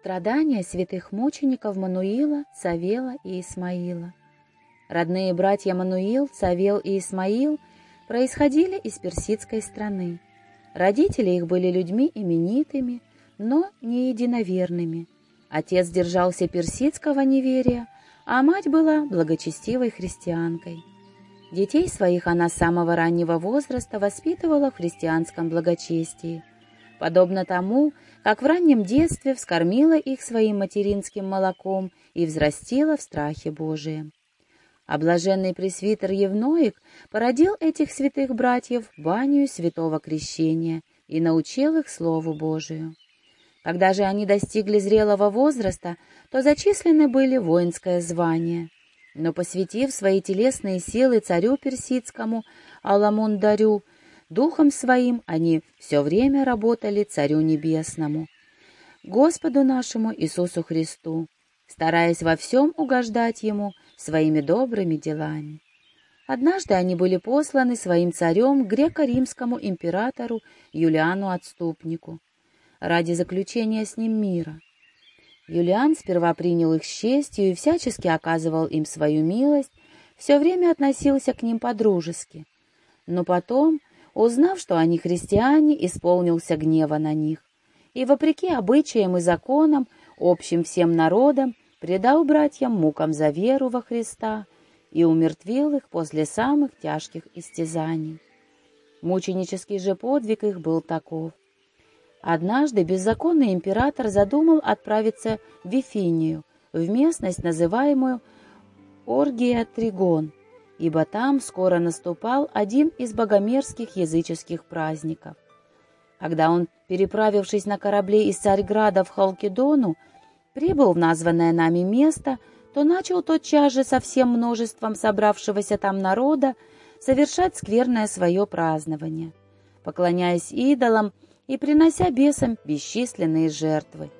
Страдания святых мучеников Мануила, Савела и Исмаила. Родные братья Мануил, Савел и Исмаил происходили из персидской страны. Родители их были людьми именитыми, но не единоверными. Отец держался персидского неверия, а мать была благочестивой христианкой. Детей своих она с самого раннего возраста воспитывала в христианском благочестии, подобно тому, как в раннем детстве вскормила их своим материнским молоком и взрастила в страхе Божием. Облаженный пресвитер Евноик породил этих святых братьев в баню святого крещения и научил их Слову Божию. Когда же они достигли зрелого возраста, то зачислены были воинское звание. Но посвятив свои телесные силы царю персидскому Аламундарю, Духом своим они все время работали Царю Небесному, Господу нашему Иисусу Христу, стараясь во всем угождать Ему своими добрыми делами. Однажды они были посланы своим царем греко-римскому императору Юлиану Отступнику ради заключения с ним мира. Юлиан сперва принял их с честью и всячески оказывал им свою милость, все время относился к ним по-дружески. Но потом, Узнав, что они христиане, исполнился гнева на них, и, вопреки обычаям и законам, общим всем народам, предал братьям мукам за веру во Христа и умертвил их после самых тяжких истязаний. Мученический же подвиг их был таков. Однажды беззаконный император задумал отправиться в Вифинию, в местность, называемую Оргия Тригон, ибо там скоро наступал один из богомерзких языческих праздников. Когда он, переправившись на корабле из Царьграда в Халкидону, прибыл в названное нами место, то начал тотчас же со всем множеством собравшегося там народа совершать скверное свое празднование, поклоняясь идолам и принося бесам бесчисленные жертвы.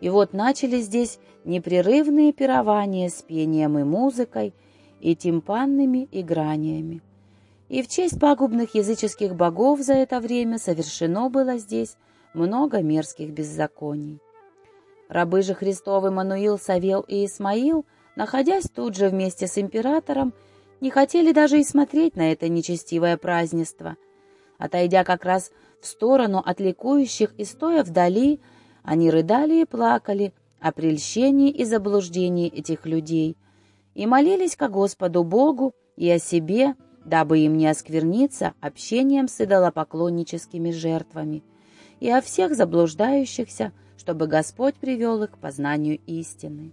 И вот начали здесь непрерывные пирования с пением и музыкой, и тимпанными играниями. И в честь пагубных языческих богов за это время совершено было здесь много мерзких беззаконий. Рабы же Христовы Мануил, Савел и Исмаил, находясь тут же вместе с императором, не хотели даже и смотреть на это нечестивое празднество. Отойдя как раз в сторону от ликующих и стоя вдали, они рыдали и плакали о прельщении и заблуждении этих людей — и молились ко Господу Богу и о себе, дабы им не оскверниться общением с идолопоклонническими жертвами, и о всех заблуждающихся, чтобы Господь привел их к познанию истины.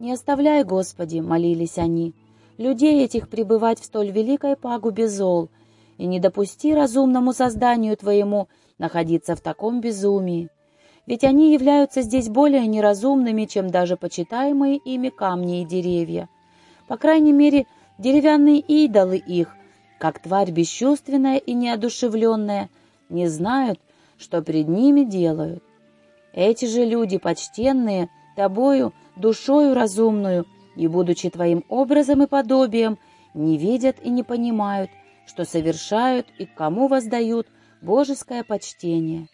«Не оставляй, Господи», — молились они, — «людей этих пребывать в столь великой пагубе зол, и не допусти разумному созданию Твоему находиться в таком безумии, ведь они являются здесь более неразумными, чем даже почитаемые ими камни и деревья. По крайней мере, деревянные идолы их, как тварь бесчувственная и неодушевленная, не знают, что пред ними делают. Эти же люди, почтенные, тобою, душою разумную, и, будучи твоим образом и подобием, не видят и не понимают, что совершают и кому воздают божеское почтение.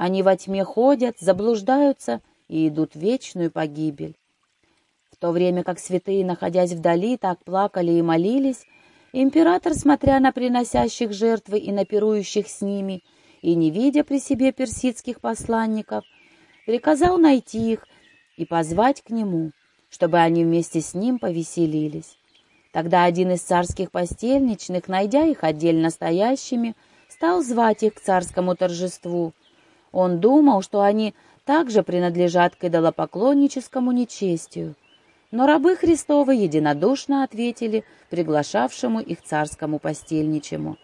Они во тьме ходят, заблуждаются и идут в вечную погибель. В то время как святые, находясь вдали, так плакали и молились, император, смотря на приносящих жертвы и на пирующих с ними, и не видя при себе персидских посланников, приказал найти их и позвать к нему, чтобы они вместе с ним повеселились. Тогда один из царских постельничных, найдя их отдельно стоящими, стал звать их к царскому торжеству, он думал, что они также принадлежат к идолопоклонническому нечестию. Но рабы Христовы единодушно ответили приглашавшему их царскому постельничему.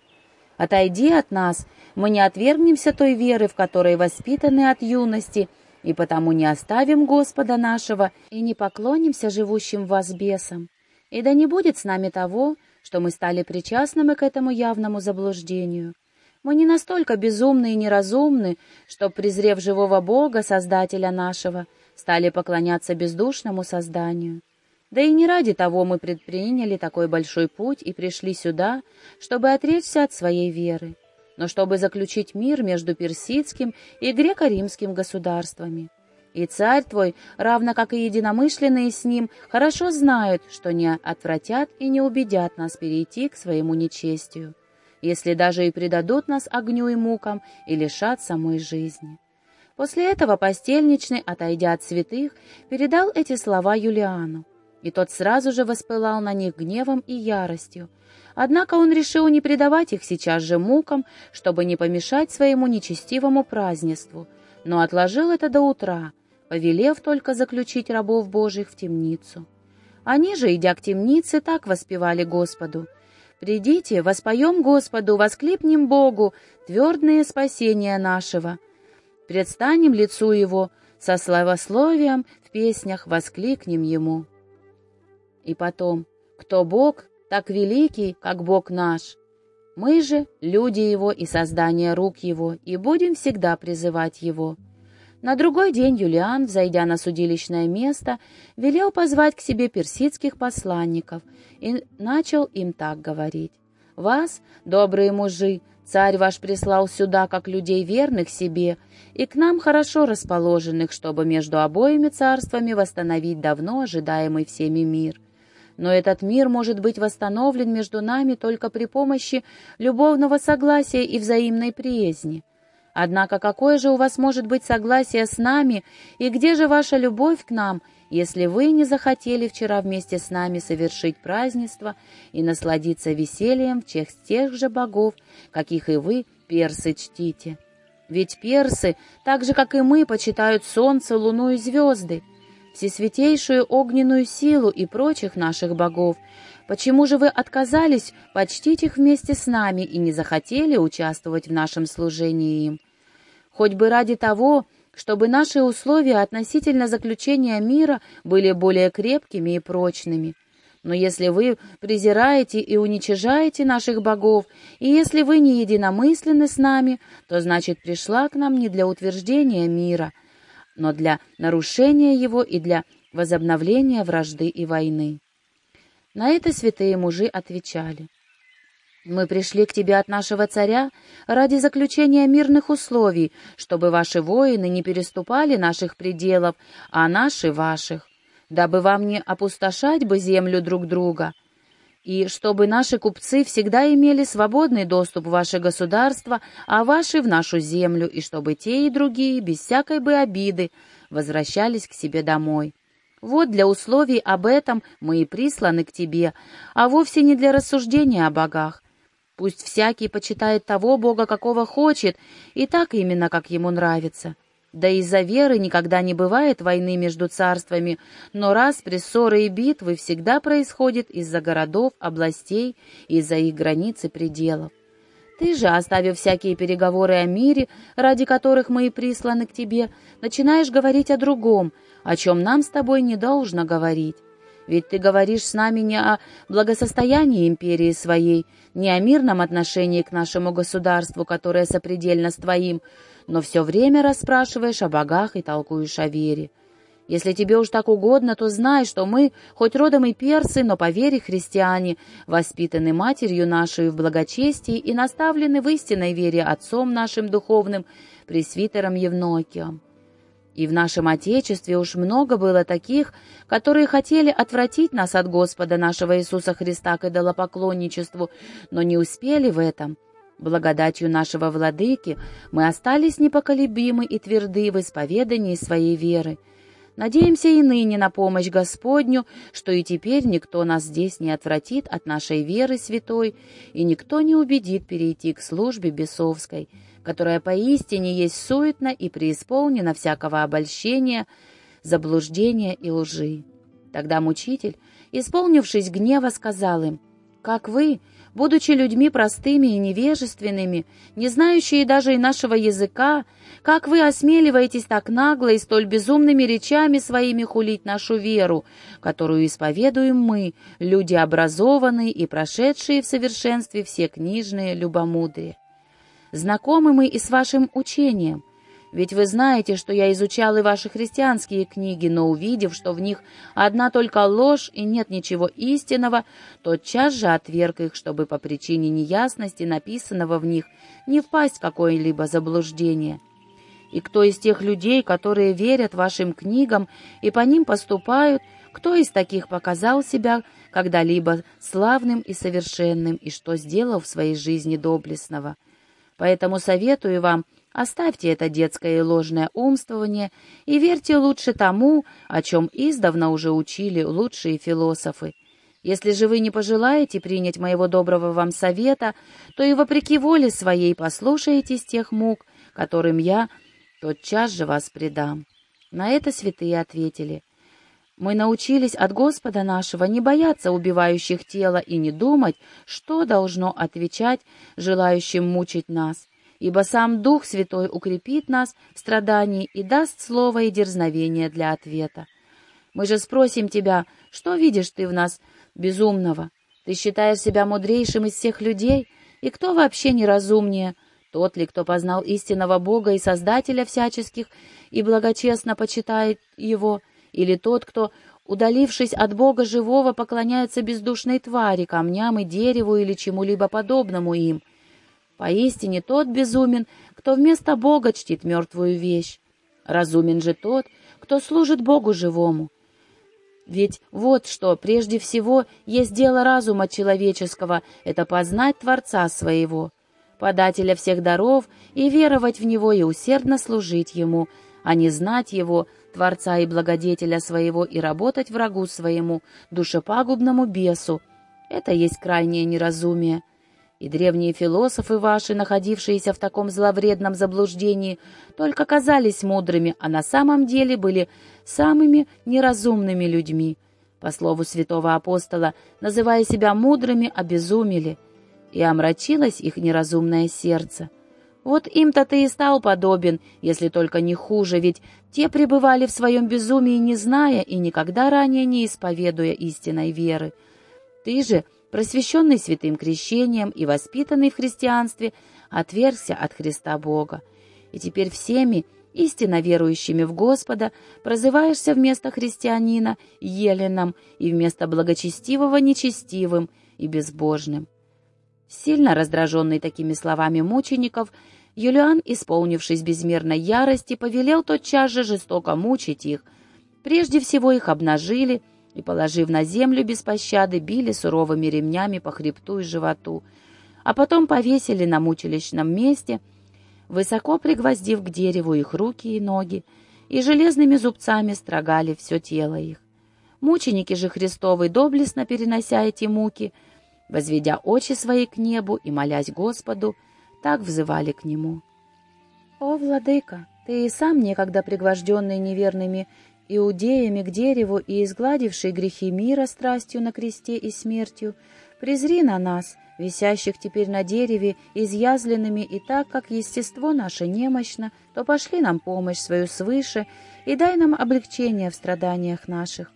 «Отойди от нас, мы не отвергнемся той веры, в которой воспитаны от юности, и потому не оставим Господа нашего и не поклонимся живущим в вас бесам. И да не будет с нами того, что мы стали причастными к этому явному заблуждению». Мы не настолько безумны и неразумны, что, презрев живого Бога, Создателя нашего, стали поклоняться бездушному созданию. Да и не ради того мы предприняли такой большой путь и пришли сюда, чтобы отречься от своей веры, но чтобы заключить мир между персидским и греко-римским государствами. И царь твой, равно как и единомышленные с ним, хорошо знают, что не отвратят и не убедят нас перейти к своему нечестию, если даже и предадут нас огню и мукам и лишат самой жизни». После этого постельничный, отойдя от святых, передал эти слова Юлиану, и тот сразу же воспылал на них гневом и яростью. Однако он решил не предавать их сейчас же мукам, чтобы не помешать своему нечестивому празднеству, но отложил это до утра, повелев только заключить рабов Божьих в темницу. Они же, идя к темнице, так воспевали Господу. «Придите, воспоем Господу, воскликнем Богу, твердное спасение нашего». Предстанем лицу Его, со славословием в песнях воскликнем Ему. И потом, кто Бог, так великий, как Бог наш. Мы же — люди Его и создание рук Его, и будем всегда призывать Его. На другой день Юлиан, взойдя на судилищное место, велел позвать к себе персидских посланников и начал им так говорить. «Вас, добрые мужи, царь ваш прислал сюда, как людей верных себе, и к нам хорошо расположенных, чтобы между обоими царствами восстановить давно ожидаемый всеми мир. Но этот мир может быть восстановлен между нами только при помощи любовного согласия и взаимной приязни». Однако какое же у вас может быть согласие с нами, и где же ваша любовь к нам, если вы не захотели вчера вместе с нами совершить празднество и насладиться весельем в честь тех же богов, каких и вы, персы, чтите? Ведь персы, так же, как и мы, почитают солнце, луну и звезды, всесвятейшую огненную силу и прочих наших богов, Почему же вы отказались почтить их вместе с нами и не захотели участвовать в нашем служении им? Хоть бы ради того, чтобы наши условия относительно заключения мира были более крепкими и прочными. Но если вы презираете и уничижаете наших богов, и если вы не единомысленны с нами, то значит пришла к нам не для утверждения мира, но для нарушения его и для возобновления вражды и войны. На это святые мужи отвечали. «Мы пришли к тебе от нашего царя ради заключения мирных условий, чтобы ваши воины не переступали наших пределов, а наши — ваших, дабы вам не опустошать бы землю друг друга, и чтобы наши купцы всегда имели свободный доступ в ваше государство, а ваши — в нашу землю, и чтобы те и другие, без всякой бы обиды, возвращались к себе домой». Вот для условий об этом мы и присланы к тебе, а вовсе не для рассуждения о богах. Пусть всякий почитает того Бога, какого хочет, и так именно, как ему нравится. Да из-за веры никогда не бывает войны между царствами, но раз при ссоры и битвы всегда происходит из-за городов, областей, из-за их границ и пределов. Ты же, оставив всякие переговоры о мире, ради которых мы и присланы к тебе, начинаешь говорить о другом — о чем нам с тобой не должно говорить. Ведь ты говоришь с нами не о благосостоянии империи своей, не о мирном отношении к нашему государству, которое сопредельно с твоим, но все время расспрашиваешь о богах и толкуешь о вере. Если тебе уж так угодно, то знай, что мы, хоть родом и персы, но по вере христиане, воспитаны матерью нашей в благочестии и наставлены в истинной вере отцом нашим духовным, пресвитером Евнокием. И в нашем Отечестве уж много было таких, которые хотели отвратить нас от Господа нашего Иисуса Христа к идолопоклонничеству, но не успели в этом. Благодатью нашего Владыки мы остались непоколебимы и тверды в исповедании своей веры. Надеемся и ныне на помощь Господню, что и теперь никто нас здесь не отвратит от нашей веры святой, и никто не убедит перейти к службе бесовской, которая поистине есть суетна и преисполнена всякого обольщения, заблуждения и лжи. Тогда мучитель, исполнившись гнева, сказал им, «Как вы, будучи людьми простыми и невежественными, не знающие даже и нашего языка, как вы осмеливаетесь так нагло и столь безумными речами своими хулить нашу веру, которую исповедуем мы, люди образованные и прошедшие в совершенстве все книжные любомудрие? Знакомы мы и с вашим учением, ведь вы знаете, что я изучал и ваши христианские книги, но увидев, что в них одна только ложь и нет ничего истинного, тотчас же отверг их, чтобы по причине неясности написанного в них не впасть в какое-либо заблуждение. И кто из тех людей, которые верят вашим книгам и по ним поступают, кто из таких показал себя когда-либо славным и совершенным, и что сделал в своей жизни доблестного? Поэтому советую вам, оставьте это детское и ложное умствование и верьте лучше тому, о чем издавна уже учили лучшие философы. Если же вы не пожелаете принять моего доброго вам совета, то и вопреки воле своей послушаетесь тех мук, которым я тотчас же вас предам». На это святые ответили, «Мы научились от Господа нашего не бояться убивающих тело и не думать, что должно отвечать желающим мучить нас, ибо сам Дух Святой укрепит нас в страдании и даст слово и дерзновение для ответа. Мы же спросим тебя, что видишь ты в нас безумного? Ты считаешь себя мудрейшим из всех людей? И кто вообще неразумнее — тот ли, кто познал истинного Бога и Создателя всяческих и благочестно почитает Его, или тот, кто, удалившись от Бога живого, поклоняется бездушной твари, камням и дереву или чему-либо подобному им? Поистине тот безумен, кто вместо Бога чтит мертвую вещь. Разумен же тот, кто служит Богу живому. Ведь вот что, прежде всего, есть дело разума человеческого — это познать Творца своего подателя всех даров, и веровать в Него и усердно служить Ему, а не знать Его, Творца и Благодетеля своего, и работать врагу своему, душепагубному бесу. Это есть крайнее неразумие. И древние философы ваши, находившиеся в таком зловредном заблуждении, только казались мудрыми, а на самом деле были самыми неразумными людьми. По слову святого апостола, называя себя мудрыми, обезумели — и омрачилось их неразумное сердце. Вот им-то ты и стал подобен, если только не хуже, ведь те пребывали в своем безумии, не зная и никогда ранее не исповедуя истинной веры. Ты же, просвещенный святым крещением и воспитанный в христианстве, отвергся от Христа Бога. И теперь всеми, истинно верующими в Господа, прозываешься вместо христианина еленом и вместо благочестивого нечестивым и безбожным. Сильно раздраженный такими словами мучеников, Юлиан, исполнившись безмерной ярости, повелел тотчас же жестоко мучить их. Прежде всего их обнажили и, положив на землю без пощады, били суровыми ремнями по хребту и животу, а потом повесили на мучилищном месте, высоко пригвоздив к дереву их руки и ноги, и железными зубцами строгали все тело их. Мученики же Христовы, доблестно перенося эти муки, — возведя очи свои к небу и молясь Господу, так взывали к Нему. «О, Владыка, Ты и сам некогда пригвожденный неверными иудеями к дереву и изгладивший грехи мира страстью на кресте и смертью, презри на нас, висящих теперь на дереве, изъязленными, и так как естество наше немощно, то пошли нам помощь свою свыше и дай нам облегчение в страданиях наших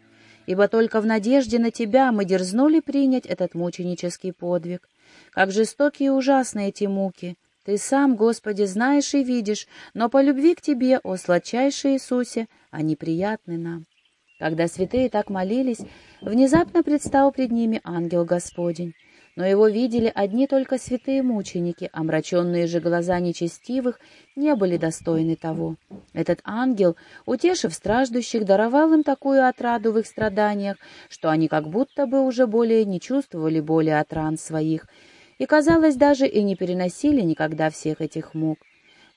ибо только в надежде на Тебя мы дерзнули принять этот мученический подвиг. Как жестокие и ужасны эти муки! Ты сам, Господи, знаешь и видишь, но по любви к Тебе, о сладчайший Иисусе, они приятны нам. Когда святые так молились, внезапно предстал пред ними ангел Господень но его видели одни только святые мученики, омраченные же глаза нечестивых не были достойны того. Этот ангел, утешив страждущих, даровал им такую отраду в их страданиях, что они как будто бы уже более не чувствовали боли от ран своих, и, казалось, даже и не переносили никогда всех этих мук.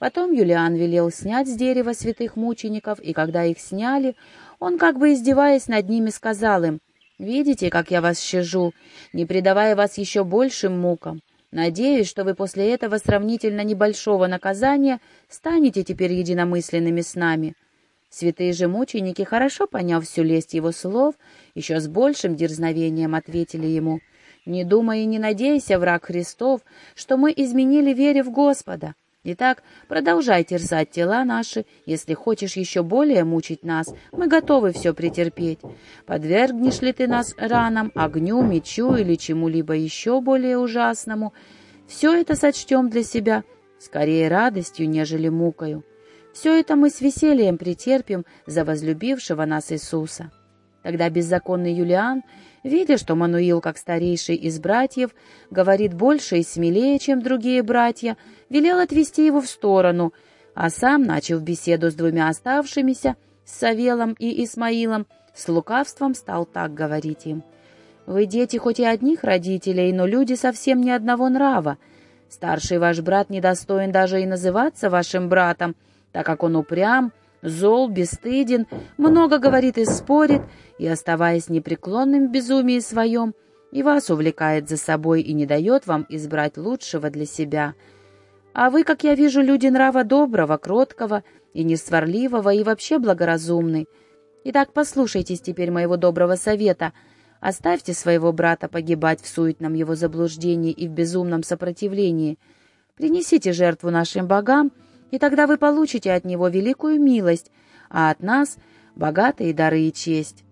Потом Юлиан велел снять с дерева святых мучеников, и когда их сняли, он, как бы издеваясь над ними, сказал им — Видите, как я вас щажу, не предавая вас еще большим мукам. Надеюсь, что вы после этого сравнительно небольшого наказания станете теперь единомысленными с нами. Святые же мученики, хорошо поняв всю лесть его слов, еще с большим дерзновением ответили ему, «Не думай и не надейся, враг Христов, что мы изменили вере в Господа. Итак, продолжай терзать тела наши. Если хочешь еще более мучить нас, мы готовы все претерпеть. Подвергнешь ли ты нас ранам, огню, мечу или чему-либо еще более ужасному, все это сочтем для себя скорее радостью, нежели мукою. Все это мы с весельем претерпим за возлюбившего нас Иисуса. Тогда беззаконный Юлиан Видя, что Мануил, как старейший из братьев, говорит больше и смелее, чем другие братья, велел отвести его в сторону, а сам, начав беседу с двумя оставшимися, с Савелом и Исмаилом, с лукавством стал так говорить им. «Вы дети хоть и одних родителей, но люди совсем не одного нрава. Старший ваш брат недостоин даже и называться вашим братом, так как он упрям, зол, бесстыден, много говорит и спорит, и, оставаясь непреклонным в безумии своем, и вас увлекает за собой и не дает вам избрать лучшего для себя. А вы, как я вижу, люди нрава доброго, кроткого и несварливого, и вообще благоразумны. Итак, послушайтесь теперь моего доброго совета. Оставьте своего брата погибать в суетном его заблуждении и в безумном сопротивлении. Принесите жертву нашим богам, и тогда вы получите от него великую милость, а от нас — богатые дары и честь».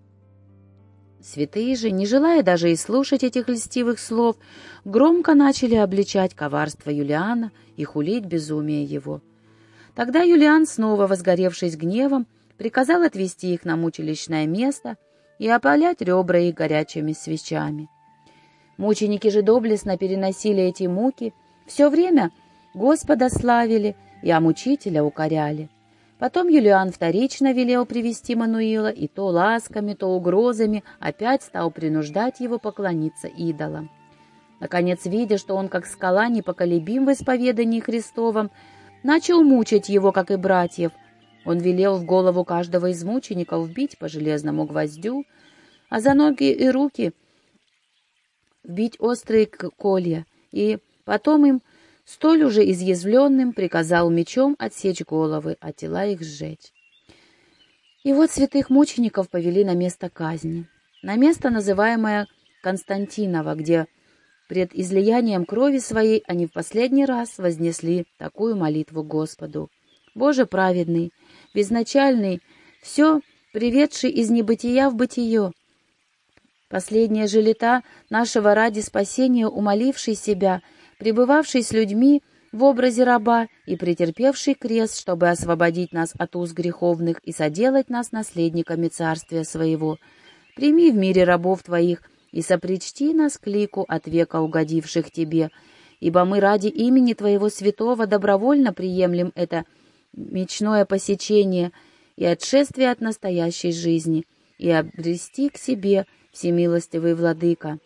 Святые же, не желая даже и слушать этих льстивых слов, громко начали обличать коварство Юлиана и хулить безумие его. Тогда Юлиан, снова возгоревшись гневом, приказал отвести их на мучилищное место и опалять ребра их горячими свечами. Мученики же доблестно переносили эти муки, все время Господа славили и мучителя укоряли. Потом Юлиан вторично велел привести Мануила, и то ласками, то угрозами опять стал принуждать его поклониться идолам. Наконец, видя, что он как скала непоколебим в исповедании Христовом, начал мучить его, как и братьев. Он велел в голову каждого из мучеников бить по железному гвоздю, а за ноги и руки вбить острые колья, и потом им столь уже изъязвленным приказал мечом отсечь головы, а тела их сжечь. И вот святых мучеников повели на место казни, на место, называемое Константиново, где пред излиянием крови своей они в последний раз вознесли такую молитву Господу. «Боже праведный, безначальный, все приведший из небытия в бытие, последняя же лета нашего ради спасения умоливший себя — пребывавший с людьми в образе раба и претерпевший крест, чтобы освободить нас от уз греховных и соделать нас наследниками царствия своего. Прими в мире рабов твоих и сопричти нас к лику от века угодивших тебе, ибо мы ради имени твоего святого добровольно приемлем это мечное посечение и отшествие от настоящей жизни, и обрести к себе всемилостивый владыка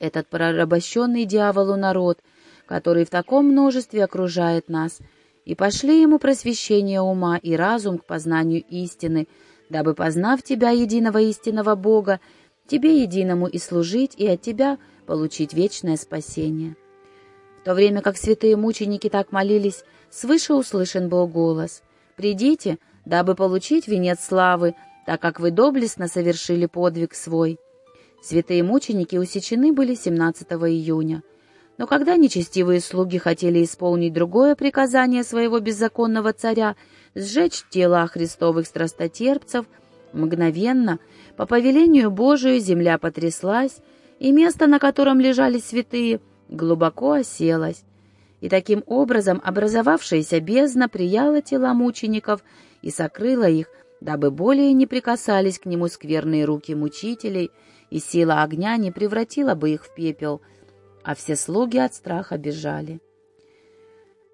этот порабощенный дьяволу народ, который в таком множестве окружает нас, и пошли ему просвещение ума и разум к познанию истины, дабы, познав тебя, единого истинного Бога, тебе единому и служить, и от тебя получить вечное спасение. В то время как святые мученики так молились, свыше услышан был голос «Придите, дабы получить венец славы, так как вы доблестно совершили подвиг свой». Святые мученики усечены были 17 июня. Но когда нечестивые слуги хотели исполнить другое приказание своего беззаконного царя — сжечь тела христовых страстотерпцев, мгновенно, по повелению Божию, земля потряслась, и место, на котором лежали святые, глубоко оселось. И таким образом образовавшаяся бездна прияла тела мучеников и сокрыла их, дабы более не прикасались к нему скверные руки мучителей — и сила огня не превратила бы их в пепел, а все слуги от страха бежали.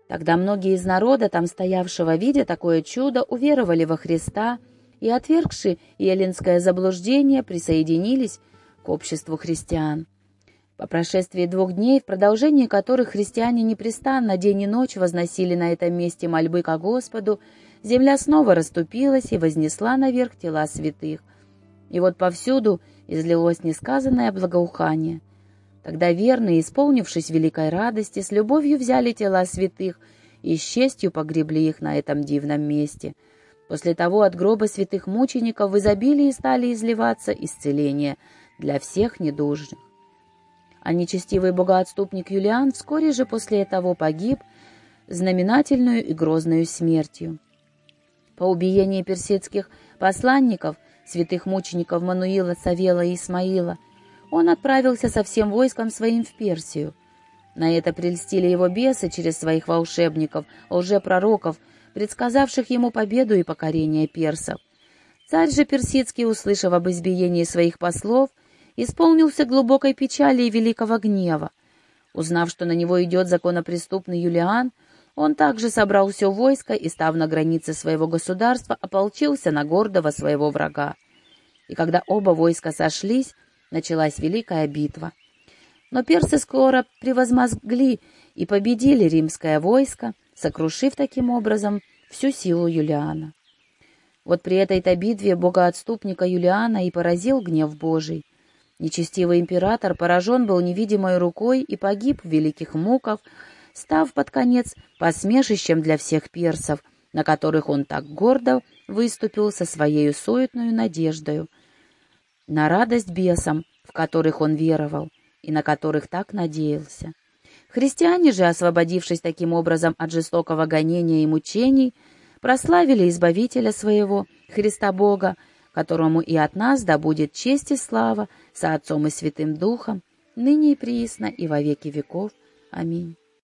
Тогда многие из народа, там стоявшего, видя такое чудо, уверовали во Христа и, отвергши еленское заблуждение, присоединились к обществу христиан. По прошествии двух дней, в продолжении которых христиане непрестанно день и ночь возносили на этом месте мольбы ко Господу, земля снова расступилась и вознесла наверх тела святых. И вот повсюду — излилось несказанное благоухание. Тогда верные, исполнившись великой радости, с любовью взяли тела святых и с честью погребли их на этом дивном месте. После того от гроба святых мучеников в изобилии стали изливаться исцеления для всех недужных. А нечестивый богоотступник Юлиан вскоре же после того погиб знаменательную и грозную смертью. По убиении персидских посланников святых мучеников Мануила, Савела и Исмаила, он отправился со всем войском своим в Персию. На это прельстили его бесы через своих волшебников, лжепророков, предсказавших ему победу и покорение персов. Царь же персидский, услышав об избиении своих послов, исполнился глубокой печали и великого гнева. Узнав, что на него идет законопреступный Юлиан, Он также собрал все войско и, став на границе своего государства, ополчился на гордого своего врага. И когда оба войска сошлись, началась великая битва. Но персы скоро превозмогли и победили римское войско, сокрушив таким образом всю силу Юлиана. Вот при этой-то битве богоотступника Юлиана и поразил гнев Божий. Нечестивый император поражен был невидимой рукой и погиб в великих муках, став под конец посмешищем для всех персов, на которых он так гордо выступил со своей суетной надеждою, на радость бесам, в которых он веровал и на которых так надеялся. Христиане же, освободившись таким образом от жестокого гонения и мучений, прославили Избавителя своего, Христа Бога, которому и от нас да будет честь и слава со Отцом и Святым Духом, ныне и приисно и во веки веков. Аминь.